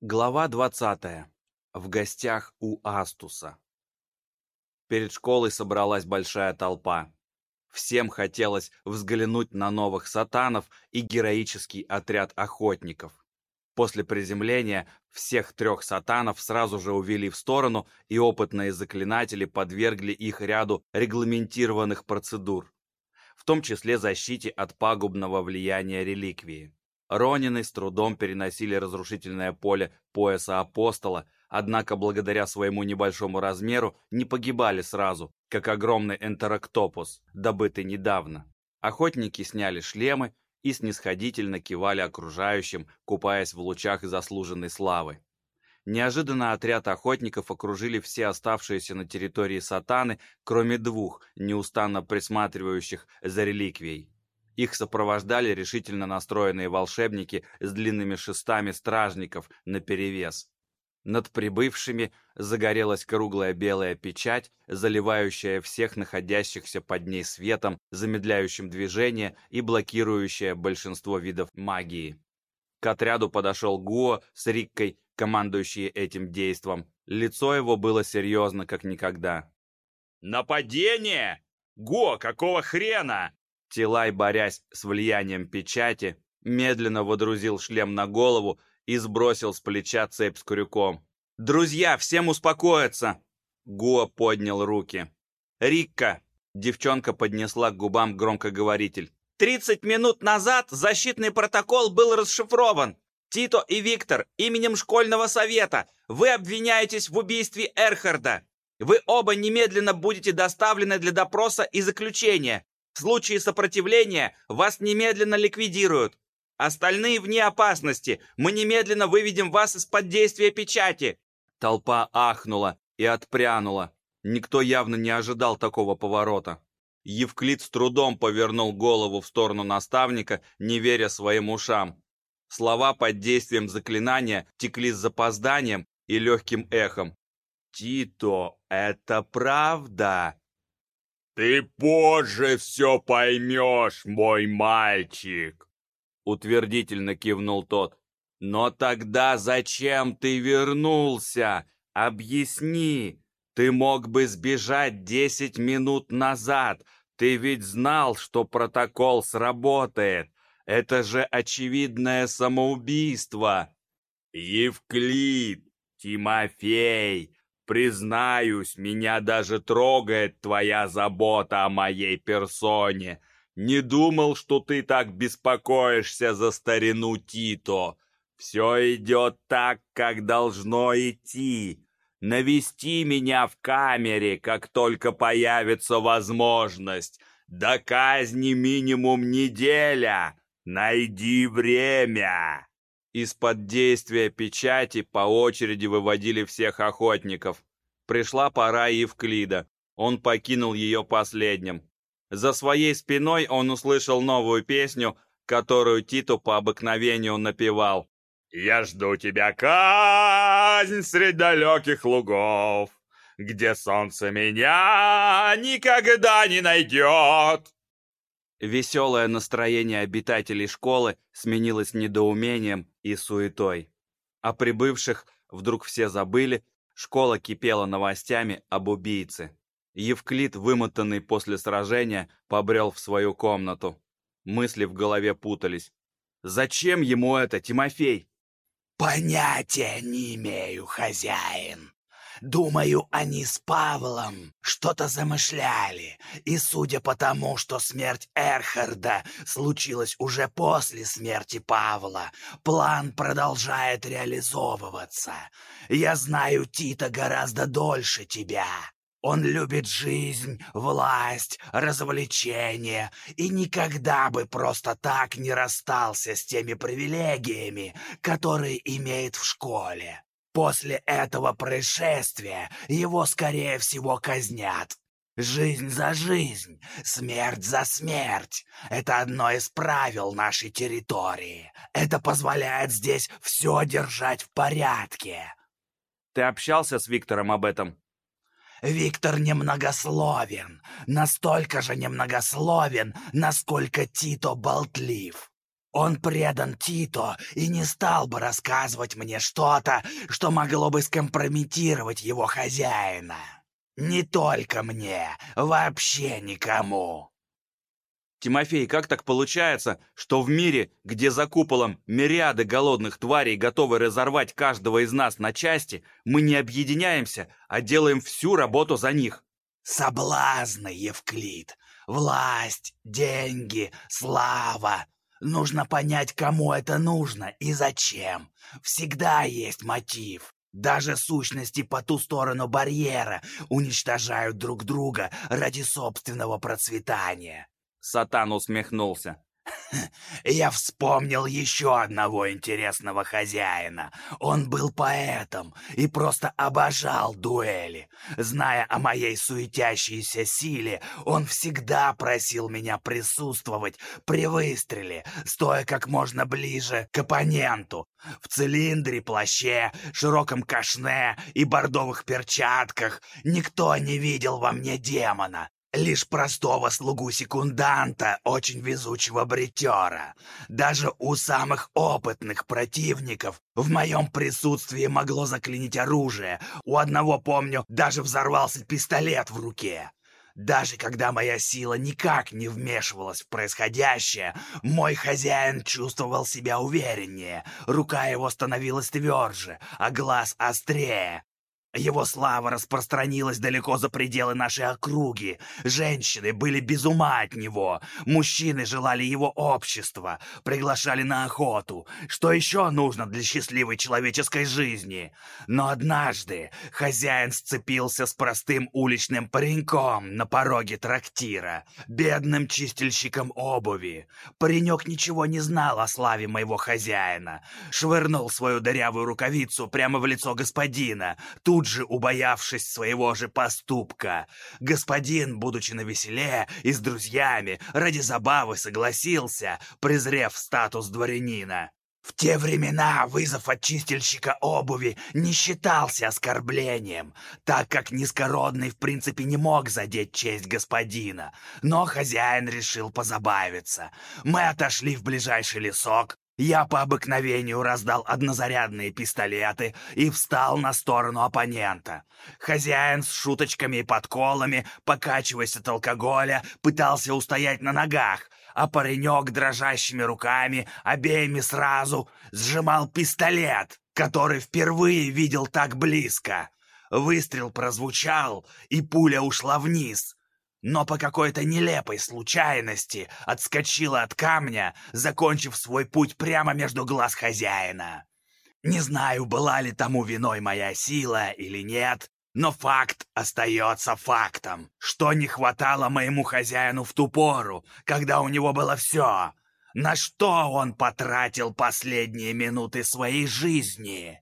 Глава 20. В гостях у Астуса. Перед школой собралась большая толпа. Всем хотелось взглянуть на новых сатанов и героический отряд охотников. После приземления всех трех сатанов сразу же увели в сторону, и опытные заклинатели подвергли их ряду регламентированных процедур, в том числе защите от пагубного влияния реликвии. Ронины с трудом переносили разрушительное поле пояса апостола, однако благодаря своему небольшому размеру не погибали сразу, как огромный энтероктопус, добытый недавно. Охотники сняли шлемы и снисходительно кивали окружающим, купаясь в лучах заслуженной славы. Неожиданно отряд охотников окружили все оставшиеся на территории сатаны, кроме двух, неустанно присматривающих за реликвией. Их сопровождали решительно настроенные волшебники с длинными шестами стражников наперевес. Над прибывшими загорелась круглая белая печать, заливающая всех находящихся под ней светом, замедляющим движение и блокирующая большинство видов магии. К отряду подошел Гуо с Риккой, командующие этим действом. Лицо его было серьезно, как никогда. «Нападение? Го, какого хрена?» Тилай, борясь с влиянием печати, медленно водрузил шлем на голову и сбросил с плеча цепь с крюком. «Друзья, всем успокоиться!» Гуа поднял руки. «Рикка!» Девчонка поднесла к губам громкоговоритель. «Тридцать минут назад защитный протокол был расшифрован. Тито и Виктор, именем школьного совета, вы обвиняетесь в убийстве Эрхарда. Вы оба немедленно будете доставлены для допроса и заключения. В случае сопротивления вас немедленно ликвидируют. Остальные вне опасности. Мы немедленно выведем вас из-под действия печати». Толпа ахнула и отпрянула. Никто явно не ожидал такого поворота. Евклид с трудом повернул голову в сторону наставника, не веря своим ушам. Слова под действием заклинания текли с запозданием и легким эхом. «Тито, это правда?» «Ты позже все поймешь, мой мальчик!» Утвердительно кивнул тот. «Но тогда зачем ты вернулся? Объясни! Ты мог бы сбежать десять минут назад. Ты ведь знал, что протокол сработает. Это же очевидное самоубийство!» «Евклид! Тимофей! Признаюсь, меня даже трогает твоя забота о моей персоне. Не думал, что ты так беспокоишься за старину Тито. Все идет так, как должно идти. Навести меня в камере, как только появится возможность. До казни минимум неделя. Найди время. Из-под действия печати по очереди выводили всех охотников. Пришла пора Евклида. Он покинул ее последним. За своей спиной он услышал новую песню, которую Титу по обыкновению напевал. «Я жду тебя, казнь, среди далеких лугов, где солнце меня никогда не найдет». Веселое настроение обитателей школы сменилось недоумением и суетой. О прибывших вдруг все забыли, школа кипела новостями об убийце. Евклид, вымотанный после сражения, побрел в свою комнату. Мысли в голове путались. «Зачем ему это, Тимофей?» «Понятия не имею, хозяин», Думаю, они с Павлом что-то замышляли, и судя по тому, что смерть Эрхарда случилась уже после смерти Павла, план продолжает реализовываться. Я знаю Тита гораздо дольше тебя. Он любит жизнь, власть, развлечения и никогда бы просто так не расстался с теми привилегиями, которые имеет в школе. После этого происшествия его, скорее всего, казнят. Жизнь за жизнь, смерть за смерть. Это одно из правил нашей территории. Это позволяет здесь все держать в порядке. Ты общался с Виктором об этом? Виктор немногословен. Настолько же немногословен, насколько Тито болтлив. Он предан Тито и не стал бы рассказывать мне что-то, что могло бы скомпрометировать его хозяина. Не только мне, вообще никому. Тимофей, как так получается, что в мире, где за куполом мириады голодных тварей готовы разорвать каждого из нас на части, мы не объединяемся, а делаем всю работу за них? Соблазны, Евклид, власть, деньги, слава. Нужно понять, кому это нужно и зачем. Всегда есть мотив. Даже сущности по ту сторону барьера уничтожают друг друга ради собственного процветания. Сатан усмехнулся. Я вспомнил еще одного интересного хозяина. Он был поэтом и просто обожал дуэли. Зная о моей суетящейся силе, он всегда просил меня присутствовать при выстреле, стоя как можно ближе к оппоненту. В цилиндре, плаще, широком кашне и бордовых перчатках никто не видел во мне демона. Лишь простого слугу-секунданта, очень везучего бритера. Даже у самых опытных противников в моем присутствии могло заклинить оружие. У одного, помню, даже взорвался пистолет в руке. Даже когда моя сила никак не вмешивалась в происходящее, мой хозяин чувствовал себя увереннее, рука его становилась тверже, а глаз острее. Его слава распространилась далеко за пределы нашей округи. Женщины были без ума от него. Мужчины желали его общества, приглашали на охоту. Что еще нужно для счастливой человеческой жизни? Но однажды хозяин сцепился с простым уличным пареньком на пороге трактира, бедным чистильщиком обуви. Паренек ничего не знал о славе моего хозяина. Швырнул свою дырявую рукавицу прямо в лицо господина. Тут тут же убоявшись своего же поступка. Господин, будучи на веселе и с друзьями, ради забавы согласился, презрев статус дворянина. В те времена вызов от чистильщика обуви не считался оскорблением, так как низкородный в принципе не мог задеть честь господина. Но хозяин решил позабавиться. Мы отошли в ближайший лесок, я по обыкновению раздал однозарядные пистолеты и встал на сторону оппонента. Хозяин с шуточками и подколами, покачиваясь от алкоголя, пытался устоять на ногах, а паренек дрожащими руками, обеими сразу, сжимал пистолет, который впервые видел так близко. Выстрел прозвучал, и пуля ушла вниз, но по какой-то нелепой случайности отскочила от камня, закончив свой путь прямо между глаз хозяина. Не знаю, была ли тому виной моя сила или нет, но факт остается фактом, что не хватало моему хозяину в ту пору, когда у него было все. На что он потратил последние минуты своей жизни?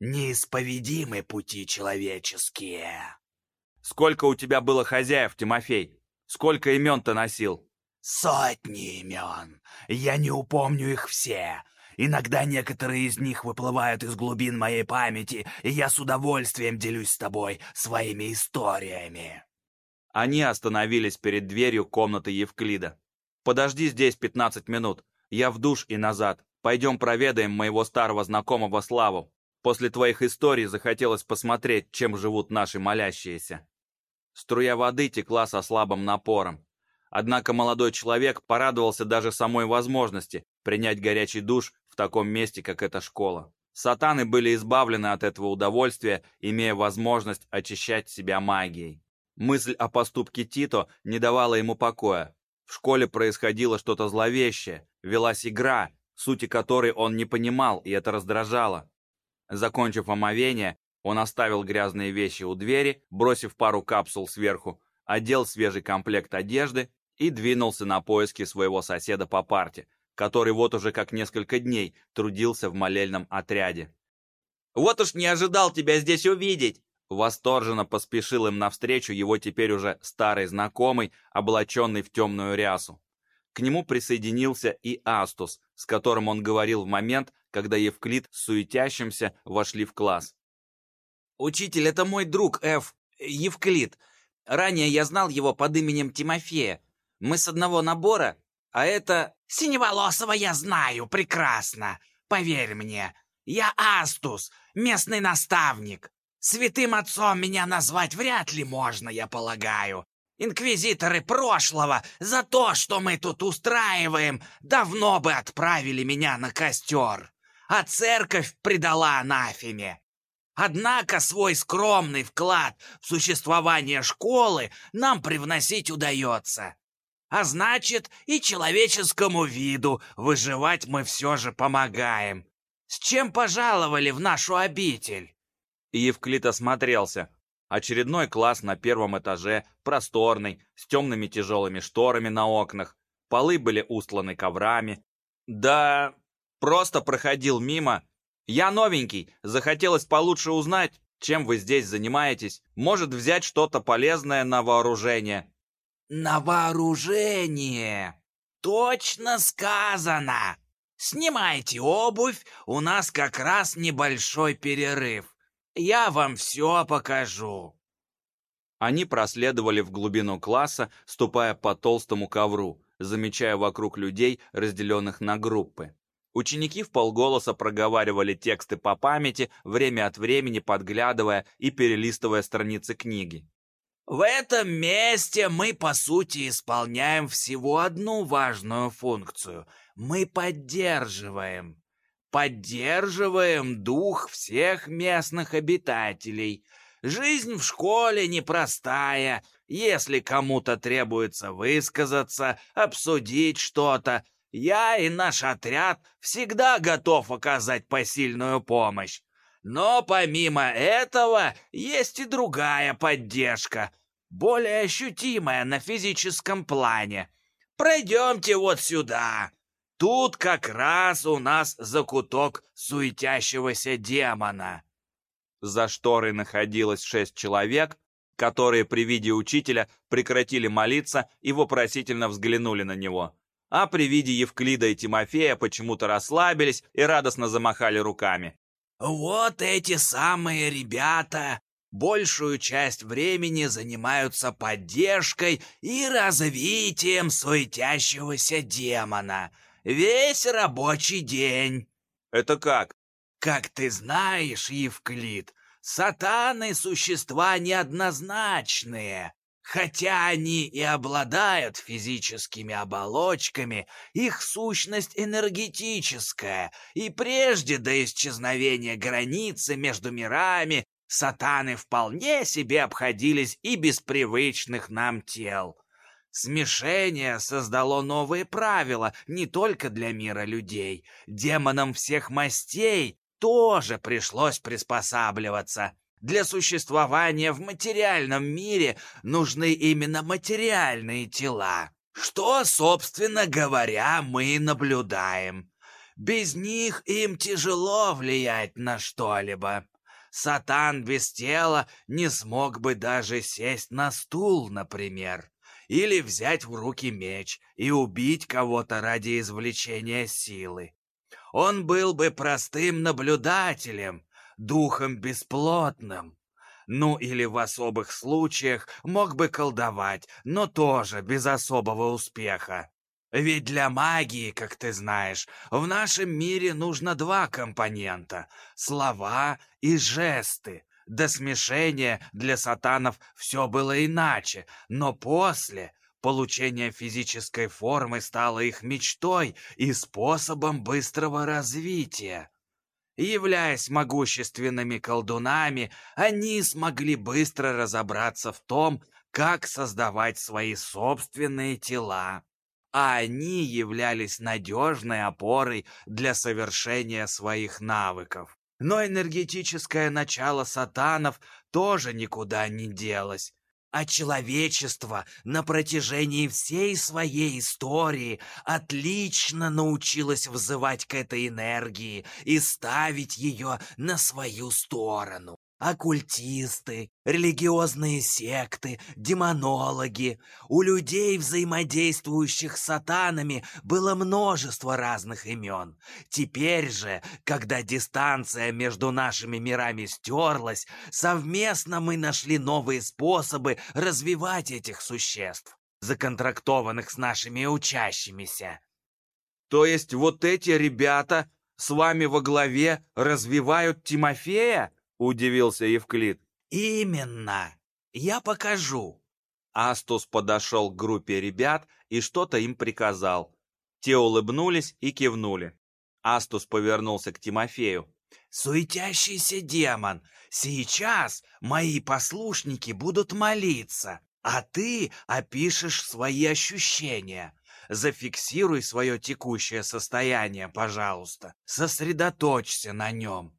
Неисповедимы пути человеческие. Сколько у тебя было хозяев, Тимофей? Сколько имен ты носил?» «Сотни имен. Я не упомню их все. Иногда некоторые из них выплывают из глубин моей памяти, и я с удовольствием делюсь с тобой своими историями». Они остановились перед дверью комнаты Евклида. «Подожди здесь 15 минут. Я в душ и назад. Пойдем проведаем моего старого знакомого Славу. После твоих историй захотелось посмотреть, чем живут наши молящиеся». Струя воды текла со слабым напором. Однако молодой человек порадовался даже самой возможности принять горячий душ в таком месте, как эта школа. Сатаны были избавлены от этого удовольствия, имея возможность очищать себя магией. Мысль о поступке Тито не давала ему покоя. В школе происходило что-то зловещее, велась игра, сути которой он не понимал, и это раздражало. Закончив омовение, он оставил грязные вещи у двери, бросив пару капсул сверху, одел свежий комплект одежды и двинулся на поиски своего соседа по парте, который вот уже как несколько дней трудился в молельном отряде. «Вот уж не ожидал тебя здесь увидеть!» Восторженно поспешил им навстречу его теперь уже старый знакомый, облаченный в темную рясу. К нему присоединился и Астус, с которым он говорил в момент, когда Евклид с суетящимся вошли в класс. «Учитель, это мой друг, Эф, Евклид. Ранее я знал его под именем Тимофея. Мы с одного набора, а это Синеволосого я знаю прекрасно. Поверь мне, я Астус, местный наставник. Святым отцом меня назвать вряд ли можно, я полагаю. Инквизиторы прошлого за то, что мы тут устраиваем, давно бы отправили меня на костер. А церковь предала анафеме. Однако свой скромный вклад в существование школы нам привносить удается. А значит, и человеческому виду выживать мы все же помогаем. С чем пожаловали в нашу обитель?» Евклид осмотрелся. Очередной класс на первом этаже, просторный, с темными тяжелыми шторами на окнах. Полы были устланы коврами. Да, просто проходил мимо. Я новенький, захотелось получше узнать, чем вы здесь занимаетесь. Может, взять что-то полезное на вооружение. «На вооружение! Точно сказано! Снимайте обувь, у нас как раз небольшой перерыв. Я вам все покажу». Они проследовали в глубину класса, ступая по толстому ковру, замечая вокруг людей, разделенных на группы. Ученики в полголоса проговаривали тексты по памяти, время от времени подглядывая и перелистывая страницы книги. В этом месте мы, по сути, исполняем всего одну важную функцию. Мы поддерживаем. Поддерживаем дух всех местных обитателей. Жизнь в школе непростая. Если кому-то требуется высказаться, обсудить что-то, я и наш отряд всегда готов оказать посильную помощь. Но помимо этого есть и другая поддержка, более ощутимая на физическом плане. Пройдемте вот сюда. Тут как раз у нас закуток суетящегося демона. За шторой находилось шесть человек, которые при виде учителя прекратили молиться и вопросительно взглянули на него. А при виде Евклида и Тимофея почему-то расслабились и радостно замахали руками. Вот эти самые ребята большую часть времени занимаются поддержкой и развитием суетящегося демона. Весь рабочий день. Это как? Как ты знаешь, Евклид, сатаны — существа неоднозначные. Хотя они и обладают физическими оболочками, их сущность энергетическая, и прежде до исчезновения границы между мирами сатаны вполне себе обходились и без привычных нам тел. Смешение создало новые правила не только для мира людей. Демонам всех мастей тоже пришлось приспосабливаться. Для существования в материальном мире нужны именно материальные тела. Что, собственно говоря, мы наблюдаем. Без них им тяжело влиять на что-либо. Сатан без тела не смог бы даже сесть на стул, например, или взять в руки меч и убить кого-то ради извлечения силы. Он был бы простым наблюдателем, духом бесплотным. Ну или в особых случаях мог бы колдовать, но тоже без особого успеха. Ведь для магии, как ты знаешь, в нашем мире нужно два компонента — слова и жесты. До смешения для сатанов все было иначе, но после получение физической формы стало их мечтой и способом быстрого развития. Являясь могущественными колдунами, они смогли быстро разобраться в том, как создавать свои собственные тела. А они являлись надежной опорой для совершения своих навыков. Но энергетическое начало сатанов тоже никуда не делось а человечество на протяжении всей своей истории отлично научилось взывать к этой энергии и ставить ее на свою сторону оккультисты, религиозные секты, демонологи. У людей, взаимодействующих с сатанами, было множество разных имен. Теперь же, когда дистанция между нашими мирами стерлась, совместно мы нашли новые способы развивать этих существ, законтрактованных с нашими учащимися. То есть вот эти ребята с вами во главе развивают Тимофея? Удивился Евклид. Именно. Я покажу. Астус подошел к группе ребят и что-то им приказал. Те улыбнулись и кивнули. Астус повернулся к Тимофею. «Суетящийся демон, сейчас мои послушники будут молиться, а ты опишешь свои ощущения. Зафиксируй свое текущее состояние, пожалуйста. Сосредоточься на нем».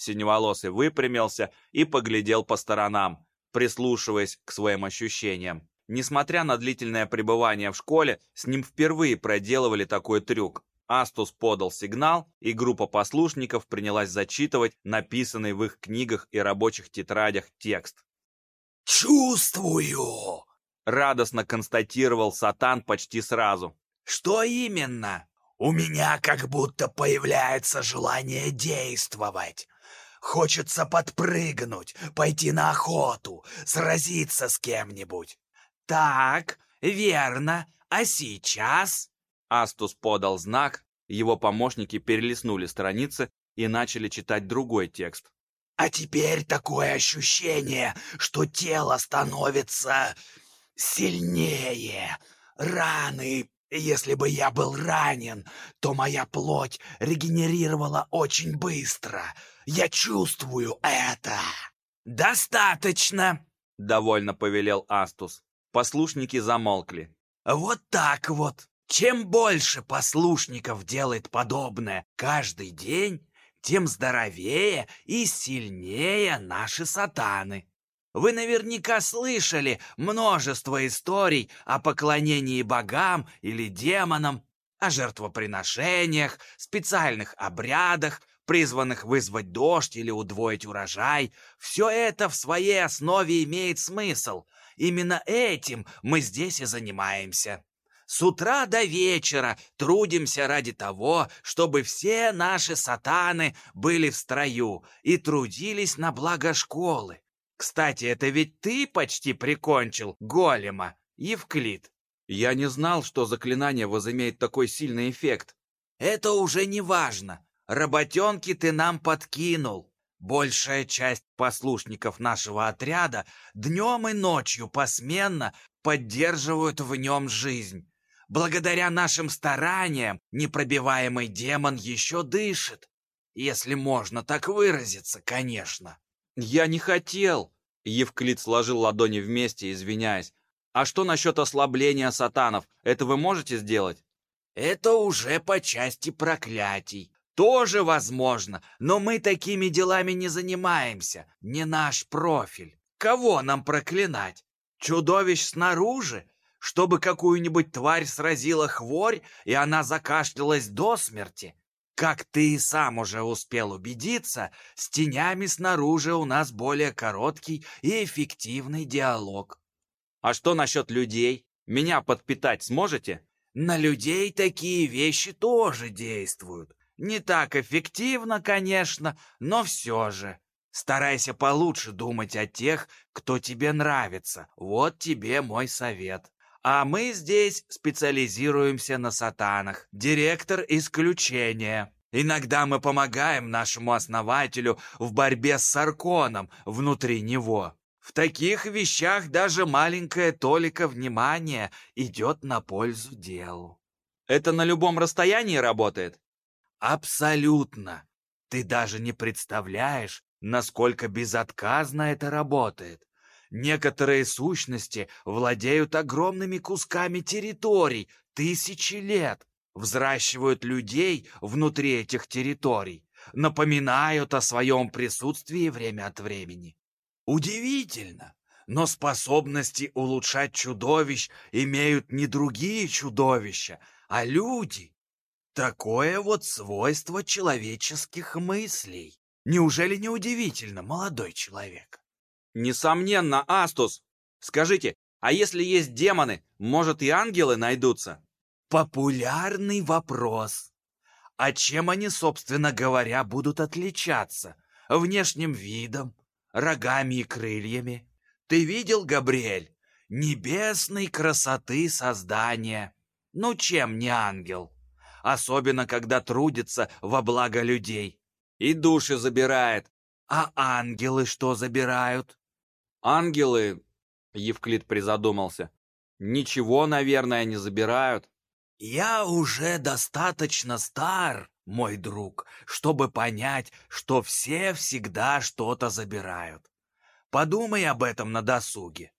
Синеволосый выпрямился и поглядел по сторонам прислушиваясь к своим ощущениям. Несмотря на длительное пребывание в школе, с ним впервые проделывали такой трюк. Астус подал сигнал, и группа послушников принялась зачитывать написанный в их книгах и рабочих тетрадях текст. «Чувствую!» — радостно констатировал Сатан почти сразу. «Что именно?» «У меня как будто появляется желание действовать. Хочется подпрыгнуть, пойти на охоту, сразиться с кем-нибудь. Так, верно. А сейчас? Астус подал знак, его помощники перелистнули страницы и начали читать другой текст. А теперь такое ощущение, что тело становится сильнее. Раны если бы я был ранен, то моя плоть регенерировала очень быстро. Я чувствую это. Достаточно, довольно повелел Астус. Послушники замолкли. Вот так вот. Чем больше послушников делает подобное каждый день, тем здоровее и сильнее наши сатаны. Вы наверняка слышали множество историй о поклонении богам или демонам, о жертвоприношениях, специальных обрядах, призванных вызвать дождь или удвоить урожай. Все это в своей основе имеет смысл. Именно этим мы здесь и занимаемся. С утра до вечера трудимся ради того, чтобы все наши сатаны были в строю и трудились на благо школы. Кстати, это ведь ты почти прикончил голема, Евклид. Я не знал, что заклинание возымеет такой сильный эффект. Это уже не важно. Работенки ты нам подкинул. Большая часть послушников нашего отряда днем и ночью посменно поддерживают в нем жизнь. Благодаря нашим стараниям непробиваемый демон еще дышит. Если можно так выразиться, конечно. «Я не хотел!» Евклид сложил ладони вместе, извиняясь. «А что насчет ослабления сатанов? Это вы можете сделать?» «Это уже по части проклятий. Тоже возможно, но мы такими делами не занимаемся. Не наш профиль. Кого нам проклинать? Чудовищ снаружи? Чтобы какую-нибудь тварь сразила хворь, и она закашлялась до смерти? Как ты и сам уже успел убедиться, с тенями снаружи у нас более короткий и эффективный диалог. А что насчет людей? Меня подпитать сможете? На людей такие вещи тоже действуют. Не так эффективно, конечно, но все же. Старайся получше думать о тех, кто тебе нравится. Вот тебе мой совет. А мы здесь специализируемся на сатанах. Директор исключения. Иногда мы помогаем нашему основателю в борьбе с Сарконом внутри него. В таких вещах даже маленькая толика внимания идет на пользу делу. Это на любом расстоянии работает? Абсолютно. Ты даже не представляешь, насколько безотказно это работает. Некоторые сущности владеют огромными кусками территорий тысячи лет, взращивают людей внутри этих территорий, напоминают о своем присутствии время от времени. Удивительно, но способности улучшать чудовищ имеют не другие чудовища, а люди. Такое вот свойство человеческих мыслей. Неужели не удивительно, молодой человек? Несомненно, Астус. Скажите, а если есть демоны, может и ангелы найдутся? Популярный вопрос. А чем они, собственно говоря, будут отличаться? Внешним видом, рогами и крыльями? Ты видел, Габриэль? Небесной красоты создания. Ну чем не ангел? особенно когда трудится во благо людей. И души забирает. А ангелы что забирают? Ангелы, Евклид призадумался, ничего, наверное, не забирают. Я уже достаточно стар, мой друг, чтобы понять, что все всегда что-то забирают. Подумай об этом на досуге.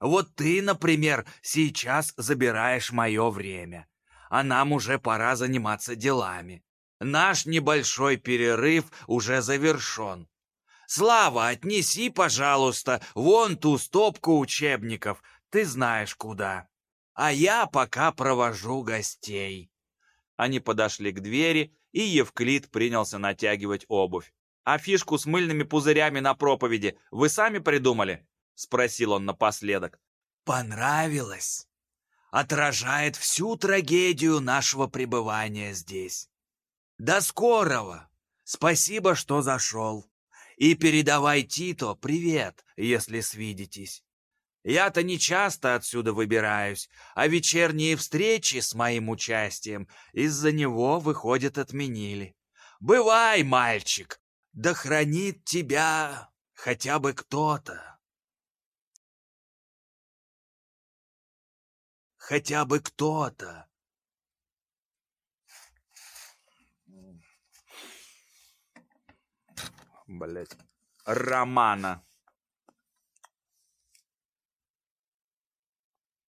Вот ты, например, сейчас забираешь мое время, а нам уже пора заниматься делами. Наш небольшой перерыв уже завершен. Слава, отнеси, пожалуйста, вон ту стопку учебников, ты знаешь куда. А я пока провожу гостей. Они подошли к двери, и Евклид принялся натягивать обувь. «А фишку с мыльными пузырями на проповеди вы сами придумали?» — спросил он напоследок. «Понравилось. Отражает всю трагедию нашего пребывания здесь. До скорого. Спасибо, что зашел. И передавай Тито привет, если свидитесь. Я-то не часто отсюда выбираюсь, а вечерние встречи с моим участием из-за него, выходят, отменили. Бывай, мальчик, да хранит тебя хотя бы кто-то. Хотя бы кто-то. Блять. Романа.